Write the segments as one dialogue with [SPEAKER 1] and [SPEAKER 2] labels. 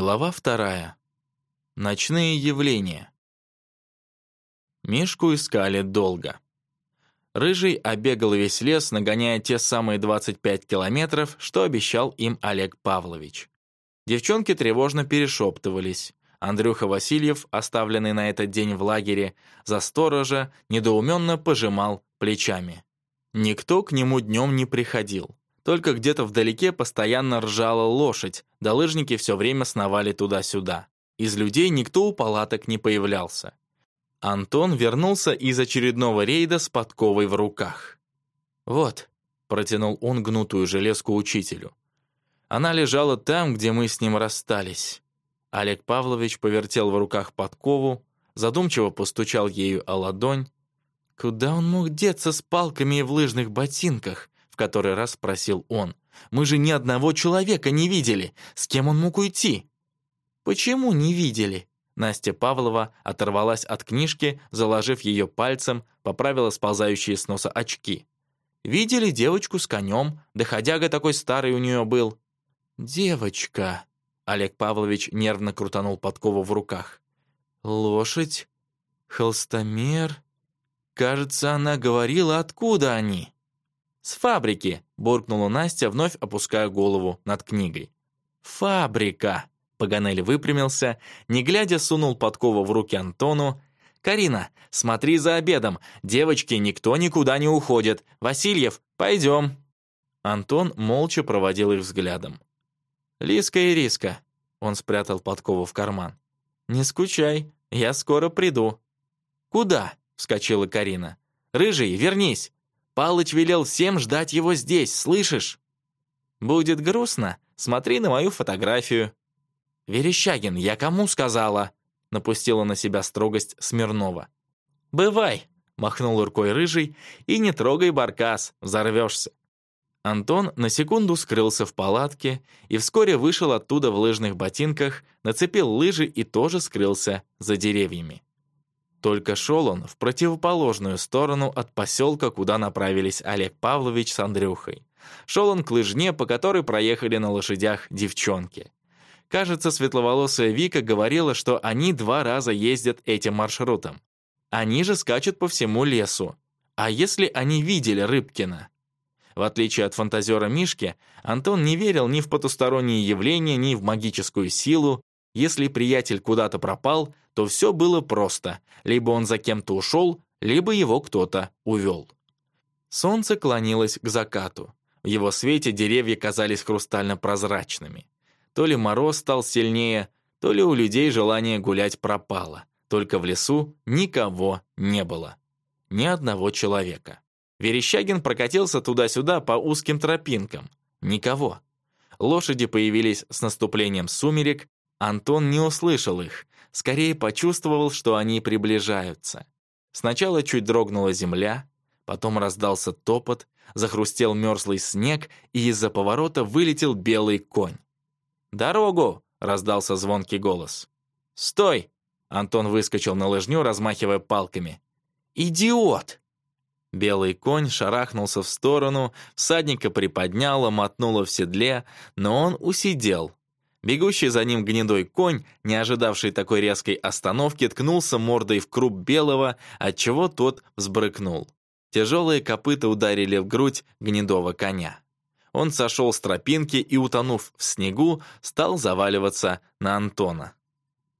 [SPEAKER 1] Глава вторая. Ночные явления. Мишку искали долго. Рыжий обегал весь лес, нагоняя те самые 25 километров, что обещал им Олег Павлович. Девчонки тревожно перешептывались. Андрюха Васильев, оставленный на этот день в лагере, за сторожа недоуменно пожимал плечами. Никто к нему днем не приходил. Только где-то вдалеке постоянно ржала лошадь, да лыжники все время сновали туда-сюда. Из людей никто у палаток не появлялся. Антон вернулся из очередного рейда с подковой в руках. «Вот», — протянул он гнутую железку учителю. «Она лежала там, где мы с ним расстались». Олег Павлович повертел в руках подкову, задумчиво постучал ею о ладонь. «Куда он мог деться с палками и в лыжных ботинках?» который раз спросил он. «Мы же ни одного человека не видели. С кем он мог уйти?» «Почему не видели?» Настя Павлова оторвалась от книжки, заложив ее пальцем, поправила сползающие с носа очки. «Видели девочку с конем, доходяга такой старый у нее был». «Девочка», — Олег Павлович нервно крутанул подкову в руках. «Лошадь? Холстомер? Кажется, она говорила, откуда они». «С фабрики!» — буркнула Настя, вновь опуская голову над книгой. «Фабрика!» — Паганель выпрямился, не глядя сунул подкову в руки Антону. «Карина, смотри за обедом. Девочки, никто никуда не уходит. Васильев, пойдем!» Антон молча проводил их взглядом. «Лиска и риска!» — он спрятал подкову в карман. «Не скучай, я скоро приду». «Куда?» — вскочила Карина. «Рыжий, вернись!» Палыч велел всем ждать его здесь, слышишь? Будет грустно, смотри на мою фотографию. Верещагин, я кому сказала? Напустила на себя строгость Смирнова. Бывай, махнул рукой рыжий, и не трогай баркас, взорвешься. Антон на секунду скрылся в палатке и вскоре вышел оттуда в лыжных ботинках, нацепил лыжи и тоже скрылся за деревьями. Только шел он в противоположную сторону от поселка, куда направились Олег Павлович с Андрюхой. Шел он к лыжне, по которой проехали на лошадях девчонки. Кажется, светловолосая Вика говорила, что они два раза ездят этим маршрутом. Они же скачут по всему лесу. А если они видели Рыбкина? В отличие от фантазера Мишки, Антон не верил ни в потусторонние явления, ни в магическую силу. Если приятель куда-то пропал, то все было просто. Либо он за кем-то ушел, либо его кто-то увел. Солнце клонилось к закату. В его свете деревья казались хрустально-прозрачными. То ли мороз стал сильнее, то ли у людей желание гулять пропало. Только в лесу никого не было. Ни одного человека. Верещагин прокатился туда-сюда по узким тропинкам. Никого. Лошади появились с наступлением сумерек, Антон не услышал их, скорее почувствовал, что они приближаются. Сначала чуть дрогнула земля, потом раздался топот, захрустел мерзлый снег, и из-за поворота вылетел белый конь. «Дорогу!» — раздался звонкий голос. «Стой!» — Антон выскочил на лыжню, размахивая палками. «Идиот!» Белый конь шарахнулся в сторону, всадника приподняло, мотнуло в седле, но он усидел, Бегущий за ним гнедой конь, не ожидавший такой резкой остановки, ткнулся мордой в круп белого, отчего тот взбрыкнул. Тяжелые копыта ударили в грудь гнедого коня. Он сошел с тропинки и, утонув в снегу, стал заваливаться на Антона.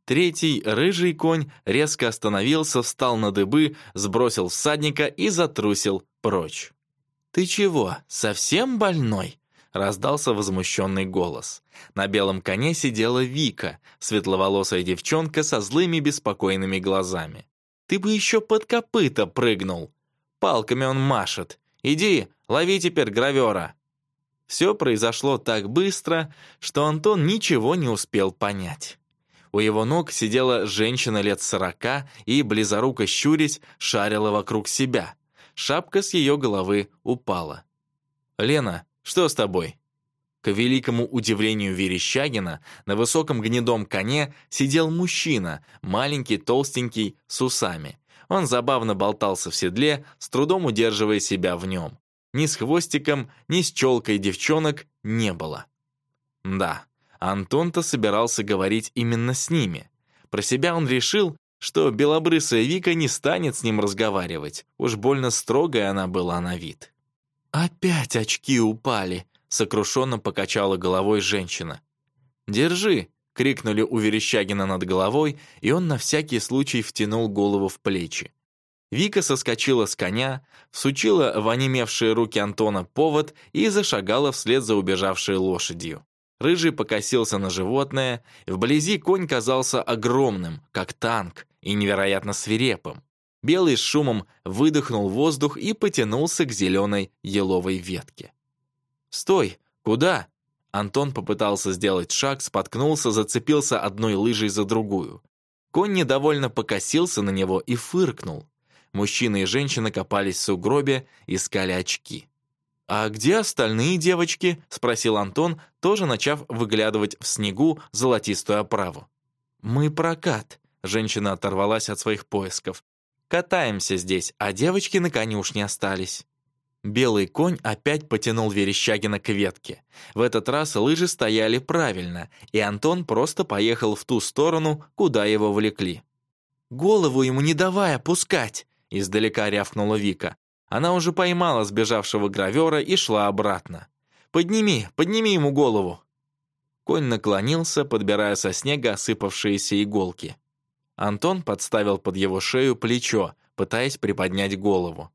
[SPEAKER 1] Третий, рыжий конь, резко остановился, встал на дыбы, сбросил всадника и затрусил прочь. «Ты чего, совсем больной?» Раздался возмущенный голос. На белом коне сидела Вика, светловолосая девчонка со злыми беспокойными глазами. «Ты бы еще под копыта прыгнул! Палками он машет! Иди, лови теперь гравера!» Все произошло так быстро, что Антон ничего не успел понять. У его ног сидела женщина лет сорока и, близоруко щурясь, шарила вокруг себя. Шапка с ее головы упала. «Лена, что с тобой?» К великому удивлению Верещагина, на высоком гнедом коне сидел мужчина, маленький, толстенький, с усами. Он забавно болтался в седле, с трудом удерживая себя в нем. Ни с хвостиком, ни с челкой девчонок не было. Да, Антон-то собирался говорить именно с ними. Про себя он решил, что белобрысая Вика не станет с ним разговаривать. Уж больно строгая она была на вид. «Опять очки упали!» — сокрушенно покачала головой женщина. «Держи!» — крикнули у Верещагина над головой, и он на всякий случай втянул голову в плечи. Вика соскочила с коня, всучила в онемевшие руки Антона повод и зашагала вслед за убежавшей лошадью. Рыжий покосился на животное, вблизи конь казался огромным, как танк, и невероятно свирепым. Белый с шумом выдохнул воздух и потянулся к зеленой еловой ветке. «Стой! Куда?» Антон попытался сделать шаг, споткнулся, зацепился одной лыжей за другую. Конь недовольно покосился на него и фыркнул. Мужчина и женщина копались в сугробе, искали очки. «А где остальные девочки?» — спросил Антон, тоже начав выглядывать в снегу золотистую оправу. «Мы прокат», — женщина оторвалась от своих поисков. Катаемся здесь, а девочки на конюшне остались». Белый конь опять потянул Верещагина к ветке. В этот раз лыжи стояли правильно, и Антон просто поехал в ту сторону, куда его влекли. «Голову ему не давай опускать!» — издалека рявкнула Вика. Она уже поймала сбежавшего гравера и шла обратно. «Подними, подними ему голову!» Конь наклонился, подбирая со снега осыпавшиеся иголки. Антон подставил под его шею плечо, пытаясь приподнять голову.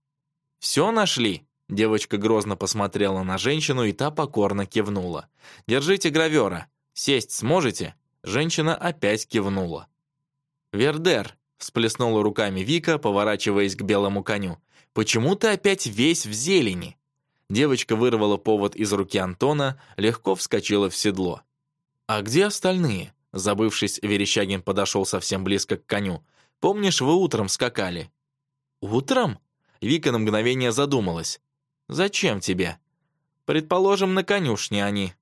[SPEAKER 1] «Все нашли?» Девочка грозно посмотрела на женщину, и та покорно кивнула. «Держите гравера. Сесть сможете?» Женщина опять кивнула. «Вердер!» — всплеснула руками Вика, поворачиваясь к белому коню. «Почему ты опять весь в зелени?» Девочка вырвала повод из руки Антона, легко вскочила в седло. «А где остальные?» Забывшись, Верещагин подошел совсем близко к коню. «Помнишь, вы утром скакали?» «Утром?» Вика на мгновение задумалась. «Зачем тебе?» «Предположим, на конюшне они».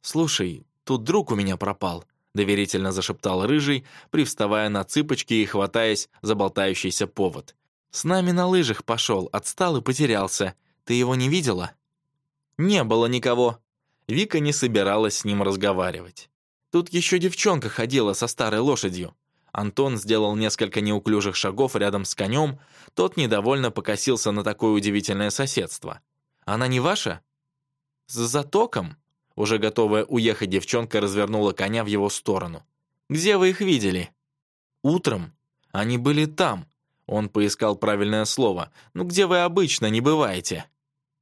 [SPEAKER 1] «Слушай, тут друг у меня пропал», — доверительно зашептал Рыжий, привставая на цыпочки и хватаясь за болтающийся повод. «С нами на лыжах пошел, отстал и потерялся. Ты его не видела?» «Не было никого». Вика не собиралась с ним разговаривать. Тут еще девчонка ходила со старой лошадью. Антон сделал несколько неуклюжих шагов рядом с конем, тот недовольно покосился на такое удивительное соседство. «Она не ваша?» «С затоком?» Уже готовая уехать, девчонка развернула коня в его сторону. «Где вы их видели?» «Утром. Они были там». Он поискал правильное слово. «Ну где вы обычно не бываете?»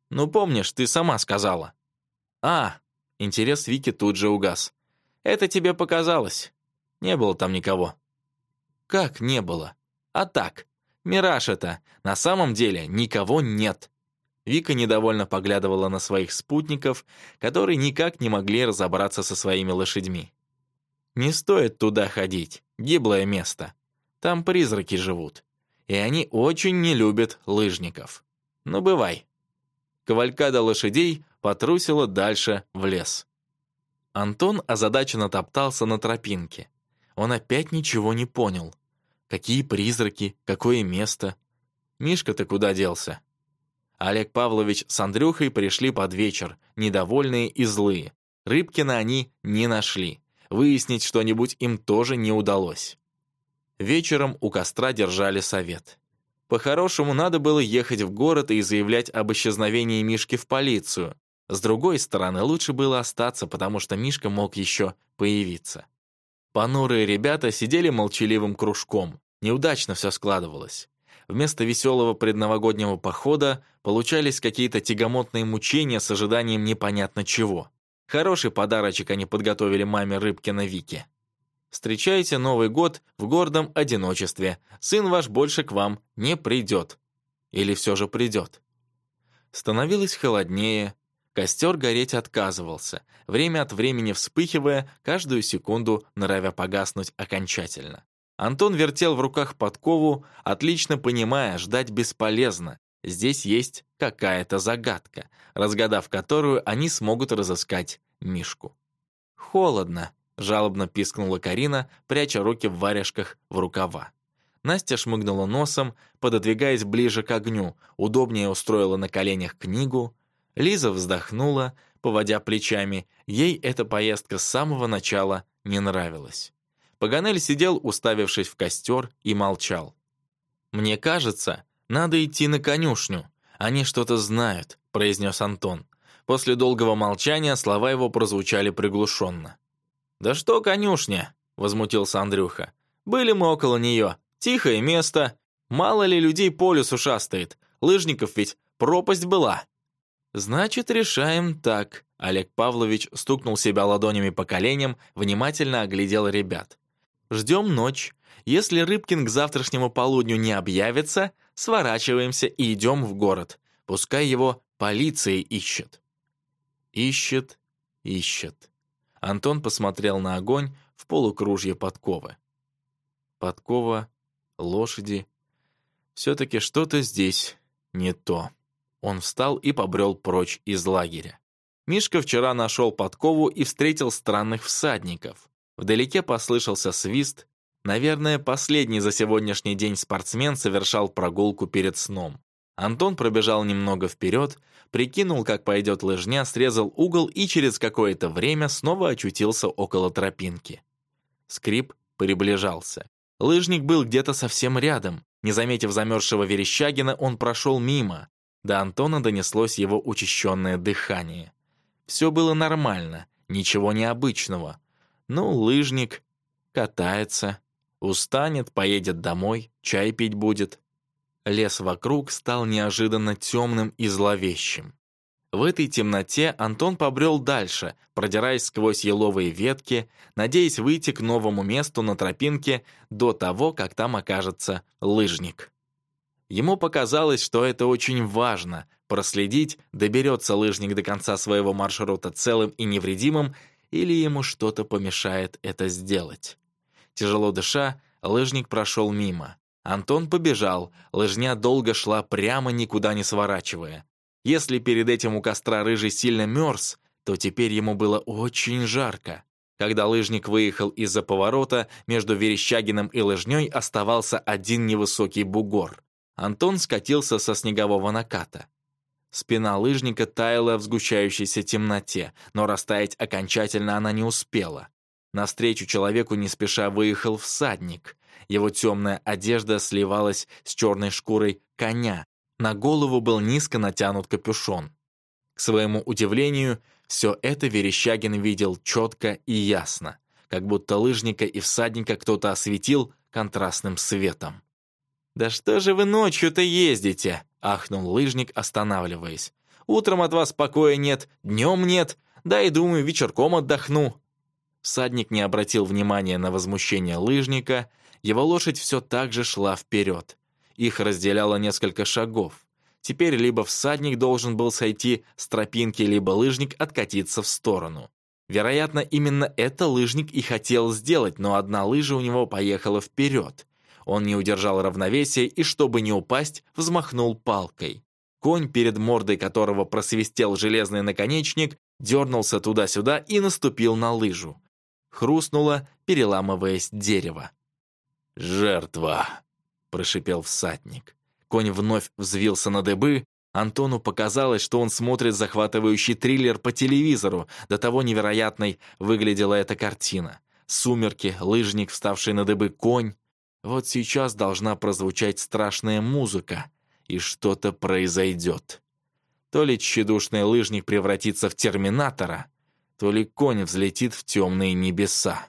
[SPEAKER 1] «Ну помнишь, ты сама сказала». «А!» Интерес Вики тут же угас. Это тебе показалось. Не было там никого». «Как не было? А так. Мираж это. На самом деле никого нет». Вика недовольно поглядывала на своих спутников, которые никак не могли разобраться со своими лошадьми. «Не стоит туда ходить. Гиблое место. Там призраки живут. И они очень не любят лыжников. Ну, бывай». Кавалькада лошадей потрусила дальше в лес. Антон озадаченно топтался на тропинке. Он опять ничего не понял. Какие призраки, какое место. Мишка-то куда делся? Олег Павлович с Андрюхой пришли под вечер, недовольные и злые. Рыбкина они не нашли. Выяснить что-нибудь им тоже не удалось. Вечером у костра держали совет. По-хорошему, надо было ехать в город и заявлять об исчезновении Мишки в полицию, с другой стороны, лучше было остаться, потому что Мишка мог еще появиться. Понурые ребята сидели молчаливым кружком. Неудачно все складывалось. Вместо веселого предновогоднего похода получались какие-то тягомотные мучения с ожиданием непонятно чего. Хороший подарочек они подготовили маме Рыбкина Вике. «Встречайте Новый год в гордом одиночестве. Сын ваш больше к вам не придет. Или все же придет». Становилось холоднее, Костер гореть отказывался, время от времени вспыхивая, каждую секунду норовя погаснуть окончательно. Антон вертел в руках подкову, отлично понимая, ждать бесполезно. Здесь есть какая-то загадка, разгадав которую они смогут разыскать Мишку. «Холодно», — жалобно пискнула Карина, пряча руки в варежках в рукава. Настя шмыгнула носом, пододвигаясь ближе к огню, удобнее устроила на коленях книгу, Лиза вздохнула, поводя плечами. Ей эта поездка с самого начала не нравилась. Паганель сидел, уставившись в костер, и молчал. «Мне кажется, надо идти на конюшню. Они что-то знают», — произнес Антон. После долгого молчания слова его прозвучали приглушенно. «Да что конюшня?» — возмутился Андрюха. «Были мы около нее. Тихое место. Мало ли людей по лесу шастает. Лыжников ведь пропасть была». «Значит, решаем так». Олег Павлович стукнул себя ладонями по коленям, внимательно оглядел ребят. «Ждем ночь. Если Рыбкин к завтрашнему полудню не объявится, сворачиваемся и идем в город. Пускай его полиция ищет». «Ищет, ищет». Антон посмотрел на огонь в полукружье подковы. Подкова, лошади. Все-таки что-то здесь не то. Он встал и побрел прочь из лагеря. Мишка вчера нашел подкову и встретил странных всадников. Вдалеке послышался свист. Наверное, последний за сегодняшний день спортсмен совершал прогулку перед сном. Антон пробежал немного вперед, прикинул, как пойдет лыжня, срезал угол и через какое-то время снова очутился около тропинки. Скрип приближался. Лыжник был где-то совсем рядом. Не заметив замерзшего Верещагина, он прошел мимо. До Антона донеслось его учащенное дыхание. Все было нормально, ничего необычного. Ну, лыжник, катается, устанет, поедет домой, чай пить будет. Лес вокруг стал неожиданно темным и зловещим. В этой темноте Антон побрел дальше, продираясь сквозь еловые ветки, надеясь выйти к новому месту на тропинке до того, как там окажется лыжник. Ему показалось, что это очень важно — проследить, доберется лыжник до конца своего маршрута целым и невредимым, или ему что-то помешает это сделать. Тяжело дыша, лыжник прошел мимо. Антон побежал, лыжня долго шла прямо, никуда не сворачивая. Если перед этим у костра рыжий сильно мерз, то теперь ему было очень жарко. Когда лыжник выехал из-за поворота, между Верещагиным и лыжней оставался один невысокий бугор. Антон скатился со снегового наката. Спина лыжника таяла в сгущающейся темноте, но растаять окончательно она не успела. Навстречу человеку не спеша выехал всадник. Его темная одежда сливалась с черной шкурой коня. На голову был низко натянут капюшон. К своему удивлению, все это Верещагин видел четко и ясно, как будто лыжника и всадника кто-то осветил контрастным светом. «Да что же вы ночью-то ездите?» — ахнул лыжник, останавливаясь. «Утром от вас покоя нет, днем нет, да и, думаю, вечерком отдохну». Садник не обратил внимания на возмущение лыжника, его лошадь все так же шла вперед. Их разделяло несколько шагов. Теперь либо всадник должен был сойти с тропинки, либо лыжник откатиться в сторону. Вероятно, именно это лыжник и хотел сделать, но одна лыжа у него поехала вперед. Он не удержал равновесия и, чтобы не упасть, взмахнул палкой. Конь, перед мордой которого просвистел железный наконечник, дернулся туда-сюда и наступил на лыжу. Хрустнуло, переламываясь дерево. «Жертва!» — прошипел всадник. Конь вновь взвился на дыбы. Антону показалось, что он смотрит захватывающий триллер по телевизору. До того невероятной выглядела эта картина. Сумерки, лыжник, вставший на дыбы конь. Вот сейчас должна прозвучать страшная музыка, и что-то произойдет. То ли тщедушный лыжник превратится в терминатора, то ли конь взлетит в темные небеса.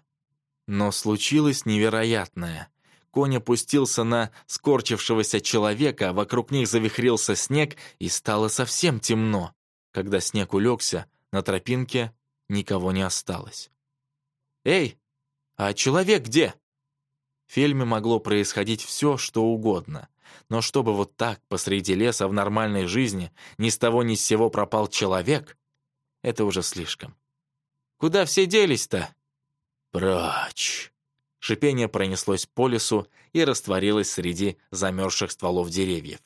[SPEAKER 1] Но случилось невероятное. Конь опустился на скорчившегося человека, вокруг них завихрился снег, и стало совсем темно. Когда снег улегся, на тропинке никого не осталось. «Эй, а человек где?» В фильме могло происходить все, что угодно. Но чтобы вот так посреди леса в нормальной жизни ни с того ни с сего пропал человек, это уже слишком. «Куда все делись-то?» «Прочь!» Шипение пронеслось по лесу и растворилось среди замерзших стволов деревьев.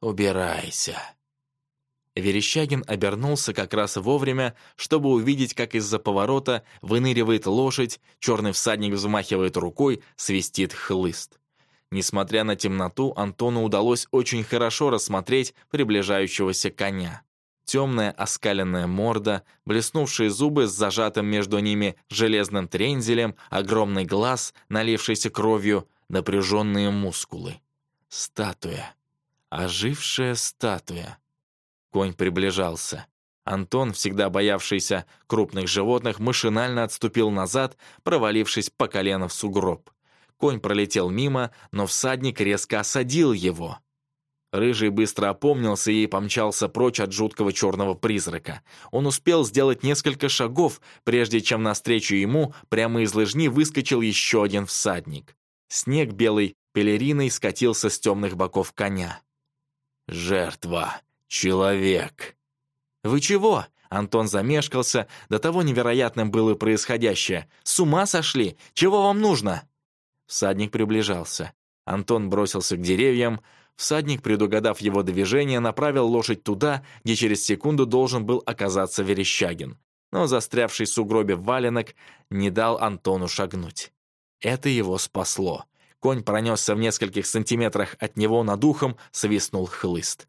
[SPEAKER 1] «Убирайся!» Верещагин обернулся как раз вовремя, чтобы увидеть, как из-за поворота выныривает лошадь, черный всадник взмахивает рукой, свистит хлыст. Несмотря на темноту, Антону удалось очень хорошо рассмотреть приближающегося коня. Темная оскаленная морда, блеснувшие зубы с зажатым между ними железным трензелем, огромный глаз, налившийся кровью, напряженные мускулы. Статуя. Ожившая статуя. Конь приближался. Антон, всегда боявшийся крупных животных, машинально отступил назад, провалившись по колено в сугроб. Конь пролетел мимо, но всадник резко осадил его. Рыжий быстро опомнился и помчался прочь от жуткого черного призрака. Он успел сделать несколько шагов, прежде чем навстречу ему прямо из лыжни выскочил еще один всадник. Снег белый пелериной скатился с темных боков коня. «Жертва!» человек. «Вы чего?» Антон замешкался, до того невероятным было происходящее. «С ума сошли? Чего вам нужно?» Всадник приближался. Антон бросился к деревьям. Всадник, предугадав его движение, направил лошадь туда, где через секунду должен был оказаться Верещагин. Но застрявший в сугробе валенок не дал Антону шагнуть. Это его спасло. Конь пронесся в нескольких сантиметрах от него над ухом, свистнул хлыст.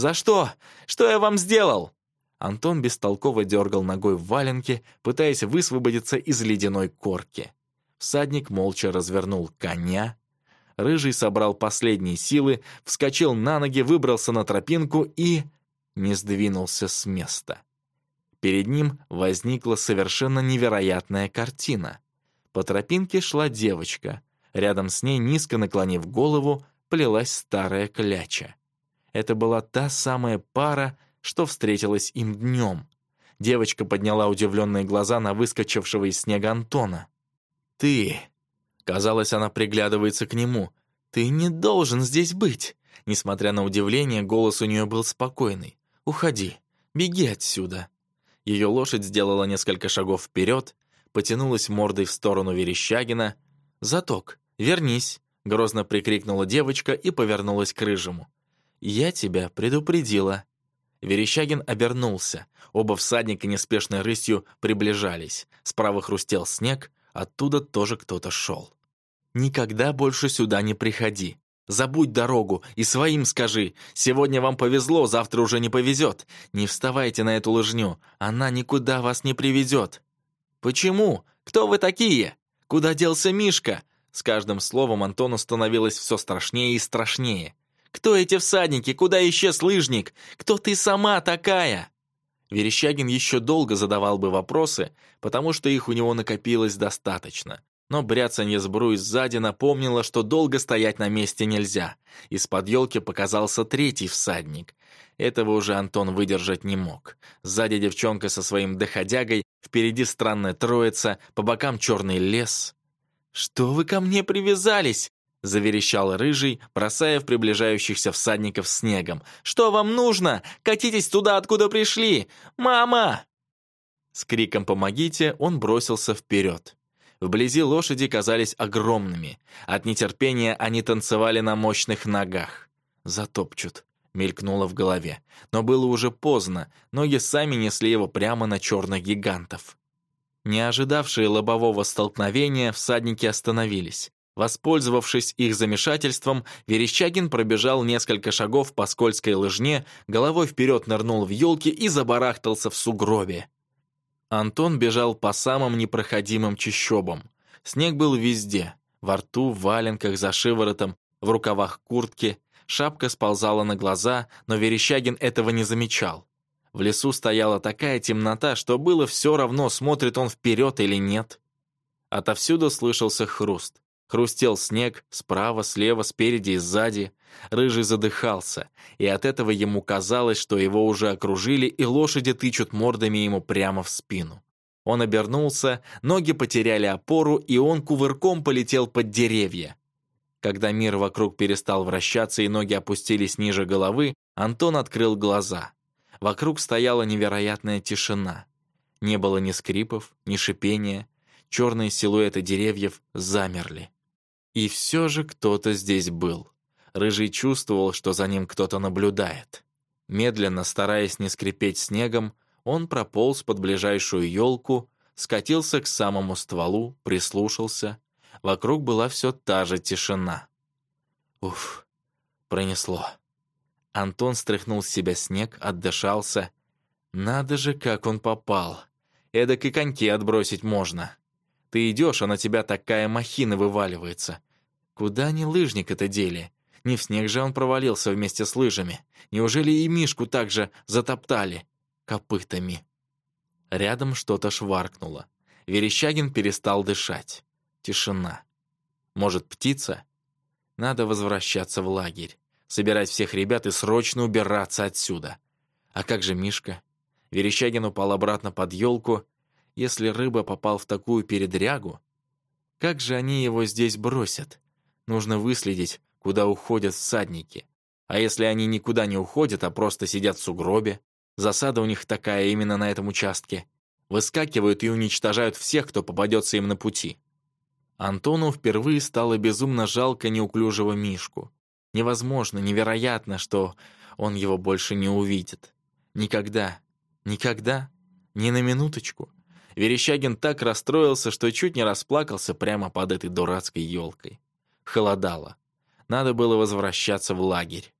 [SPEAKER 1] «За что? Что я вам сделал?» Антон бестолково дергал ногой в валенке, пытаясь высвободиться из ледяной корки. Всадник молча развернул коня. Рыжий собрал последние силы, вскочил на ноги, выбрался на тропинку и... не сдвинулся с места. Перед ним возникла совершенно невероятная картина. По тропинке шла девочка. Рядом с ней, низко наклонив голову, плелась старая кляча. Это была та самая пара, что встретилась им днем. Девочка подняла удивленные глаза на выскочившего из снега Антона. «Ты...» Казалось, она приглядывается к нему. «Ты не должен здесь быть!» Несмотря на удивление, голос у нее был спокойный. «Уходи! Беги отсюда!» Ее лошадь сделала несколько шагов вперед, потянулась мордой в сторону Верещагина. «Заток! Вернись!» — грозно прикрикнула девочка и повернулась к Рыжему. «Я тебя предупредила». Верещагин обернулся. Оба всадника неспешной рысью приближались. Справа хрустел снег, оттуда тоже кто-то шел. «Никогда больше сюда не приходи. Забудь дорогу и своим скажи. Сегодня вам повезло, завтра уже не повезет. Не вставайте на эту лыжню, она никуда вас не приведет». «Почему? Кто вы такие? Куда делся Мишка?» С каждым словом Антону становилось все страшнее и страшнее. Кто эти всадники? Куда исчез лыжник? Кто ты сама такая?» Верещагин еще долго задавал бы вопросы, потому что их у него накопилось достаточно. Но бряцанье сбруи сзади напомнило, что долго стоять на месте нельзя. Из-под елки показался третий всадник. Этого уже Антон выдержать не мог. Сзади девчонка со своим доходягой, впереди странная троица, по бокам черный лес. «Что вы ко мне привязались?» — заверещал Рыжий, бросая в приближающихся всадников снегом. «Что вам нужно? Катитесь туда, откуда пришли! Мама!» С криком «Помогите!» он бросился вперед. Вблизи лошади казались огромными. От нетерпения они танцевали на мощных ногах. «Затопчут», — мелькнуло в голове. Но было уже поздно, ноги сами несли его прямо на черных гигантов. Не ожидавшие лобового столкновения, всадники остановились. Воспользовавшись их замешательством, Верещагин пробежал несколько шагов по скользкой лыжне, головой вперед нырнул в елки и забарахтался в сугробе. Антон бежал по самым непроходимым чащобам. Снег был везде — во рту, в валенках, за шиворотом, в рукавах куртки. Шапка сползала на глаза, но Верещагин этого не замечал. В лесу стояла такая темнота, что было все равно, смотрит он вперед или нет. Отовсюду слышался хруст. Хрустел снег справа, слева, спереди и сзади. Рыжий задыхался, и от этого ему казалось, что его уже окружили, и лошади тычут мордами ему прямо в спину. Он обернулся, ноги потеряли опору, и он кувырком полетел под деревья. Когда мир вокруг перестал вращаться и ноги опустились ниже головы, Антон открыл глаза. Вокруг стояла невероятная тишина. Не было ни скрипов, ни шипения. Черные силуэты деревьев замерли. И все же кто-то здесь был. Рыжий чувствовал, что за ним кто-то наблюдает. Медленно, стараясь не скрипеть снегом, он прополз под ближайшую елку, скатился к самому стволу, прислушался. Вокруг была все та же тишина. Уф, пронесло. Антон стряхнул с себя снег, отдышался. Надо же, как он попал. Эдак и коньки отбросить можно. Ты идешь, а на тебя такая махина вываливается. Куда ни лыжник это дели? Не в снег же он провалился вместе с лыжами. Неужели и Мишку также затоптали? Копытами. Рядом что-то шваркнуло. Верещагин перестал дышать. Тишина. Может, птица? Надо возвращаться в лагерь. Собирать всех ребят и срочно убираться отсюда. А как же Мишка? Верещагин упал обратно под елку если рыба попал в такую передрягу? Как же они его здесь бросят? Нужно выследить, куда уходят всадники. А если они никуда не уходят, а просто сидят в сугробе? Засада у них такая именно на этом участке. Выскакивают и уничтожают всех, кто попадется им на пути. Антону впервые стало безумно жалко неуклюжего Мишку. Невозможно, невероятно, что он его больше не увидит. Никогда, никогда, ни на минуточку — Верещагин так расстроился, что чуть не расплакался прямо под этой дурацкой елкой. Холодало. Надо было возвращаться в лагерь.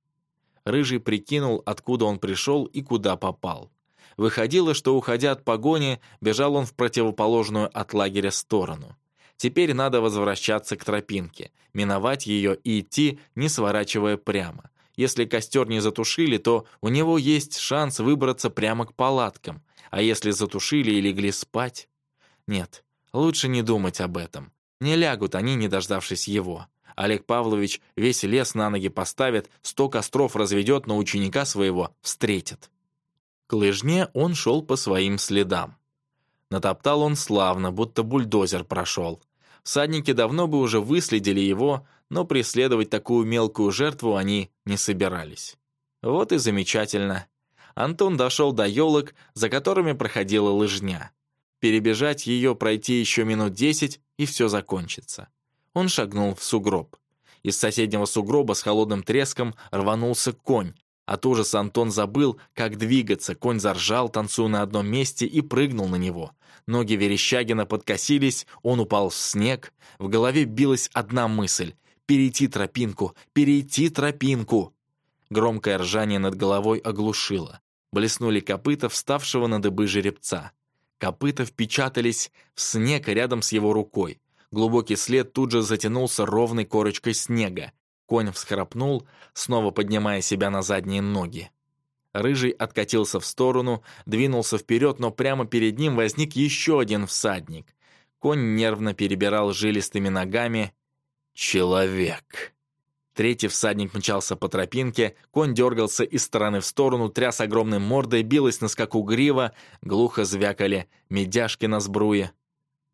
[SPEAKER 1] Рыжий прикинул, откуда он пришел и куда попал. Выходило, что, уходя от погони, бежал он в противоположную от лагеря сторону. Теперь надо возвращаться к тропинке, миновать ее и идти, не сворачивая прямо. Если костер не затушили, то у него есть шанс выбраться прямо к палаткам, а если затушили и легли спать? Нет, лучше не думать об этом. Не лягут они, не дождавшись его. Олег Павлович весь лес на ноги поставит, сто костров разведет, но ученика своего встретит. К лыжне он шел по своим следам. Натоптал он славно, будто бульдозер прошел. Всадники давно бы уже выследили его, но преследовать такую мелкую жертву они не собирались. Вот и замечательно. Антон дошел до елок, за которыми проходила лыжня. Перебежать ее, пройти еще минут десять, и все закончится. Он шагнул в сугроб. Из соседнего сугроба с холодным треском рванулся конь. От ужаса Антон забыл, как двигаться. Конь заржал, танцуя на одном месте, и прыгнул на него. Ноги Верещагина подкосились, он упал в снег. В голове билась одна мысль — перейти тропинку, перейти тропинку. Громкое ржание над головой оглушило. Блеснули копыта вставшего на дыбы жеребца. Копыта впечатались в снег рядом с его рукой. Глубокий след тут же затянулся ровной корочкой снега. Конь всхрапнул, снова поднимая себя на задние ноги. Рыжий откатился в сторону, двинулся вперед, но прямо перед ним возник еще один всадник. Конь нервно перебирал жилистыми ногами. «Человек!» Третий всадник мчался по тропинке, конь дергался из стороны в сторону, тряс огромной мордой, билась на скаку грива, глухо звякали медяшки на сбруе.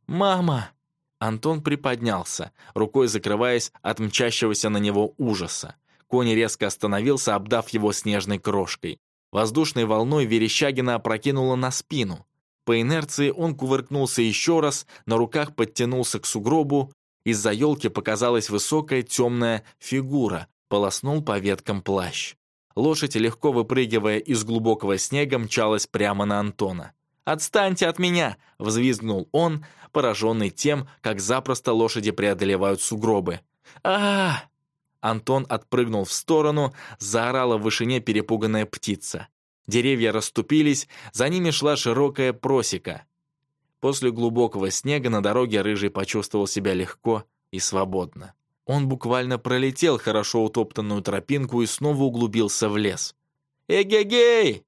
[SPEAKER 1] «Мама!» Антон приподнялся, рукой закрываясь от мчащегося на него ужаса. Конь резко остановился, обдав его снежной крошкой. Воздушной волной Верещагина опрокинула на спину. По инерции он кувыркнулся еще раз, на руках подтянулся к сугробу, из-за елки показалась высокая темная фигура, полоснул по веткам плащ. Лошадь, легко выпрыгивая из глубокого снега, мчалась прямо на Антона. «Отстаньте от меня!» — взвизгнул он, пораженный тем, как запросто лошади преодолевают сугробы. а а Антон отпрыгнул в сторону, заорала в вышине перепуганная птица. Деревья расступились, за ними шла широкая просека. После глубокого снега на дороге Рыжий почувствовал себя легко и свободно. Он буквально пролетел хорошо утоптанную тропинку и снова углубился в лес. «Эгегей!»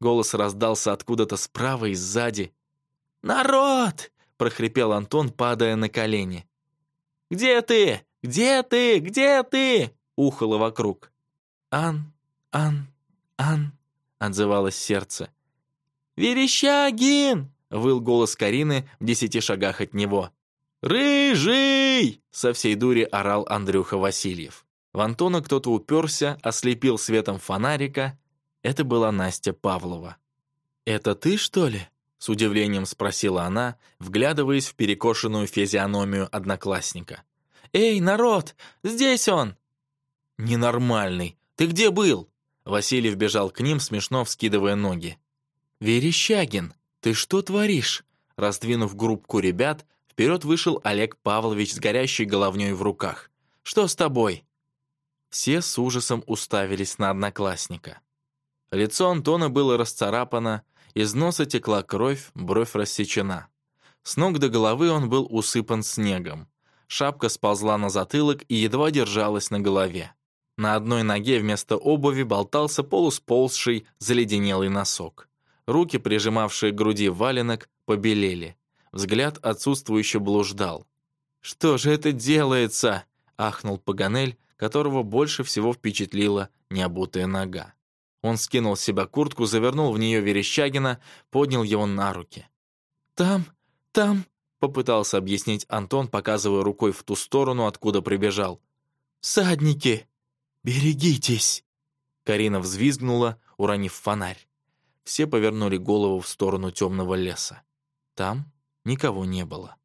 [SPEAKER 1] Голос раздался откуда-то справа и сзади. «Народ!» — прохрипел Антон, падая на колени. «Где ты? Где ты? Где ты?» — ухало вокруг. «Ан, ан, ан!» — отзывалось сердце. «Верещагин! выл голос Карины в десяти шагах от него. «Рыжий!» — со всей дури орал Андрюха Васильев. В Антона кто-то уперся, ослепил светом фонарика. Это была Настя Павлова. «Это ты, что ли?» — с удивлением спросила она, вглядываясь в перекошенную физиономию одноклассника. «Эй, народ! Здесь он!» «Ненормальный! Ты где был?» Василий бежал к ним, смешно вскидывая ноги. «Верещагин!» «Ты что творишь?» Раздвинув группку ребят, вперед вышел Олег Павлович с горящей головней в руках. «Что с тобой?» Все с ужасом уставились на одноклассника. Лицо Антона было расцарапано, из носа текла кровь, бровь рассечена. С ног до головы он был усыпан снегом. Шапка сползла на затылок и едва держалась на голове. На одной ноге вместо обуви болтался полусползший, заледенелый носок. Руки, прижимавшие к груди валенок, побелели. Взгляд отсутствующе блуждал. «Что же это делается?» — ахнул Паганель, которого больше всего впечатлила необутая нога. Он скинул с себя куртку, завернул в нее Верещагина, поднял его на руки. «Там, там», — попытался объяснить Антон, показывая рукой в ту сторону, откуда прибежал. «Садники! Берегитесь!» Карина взвизгнула, уронив фонарь все повернули голову в сторону темного леса. Там никого не было.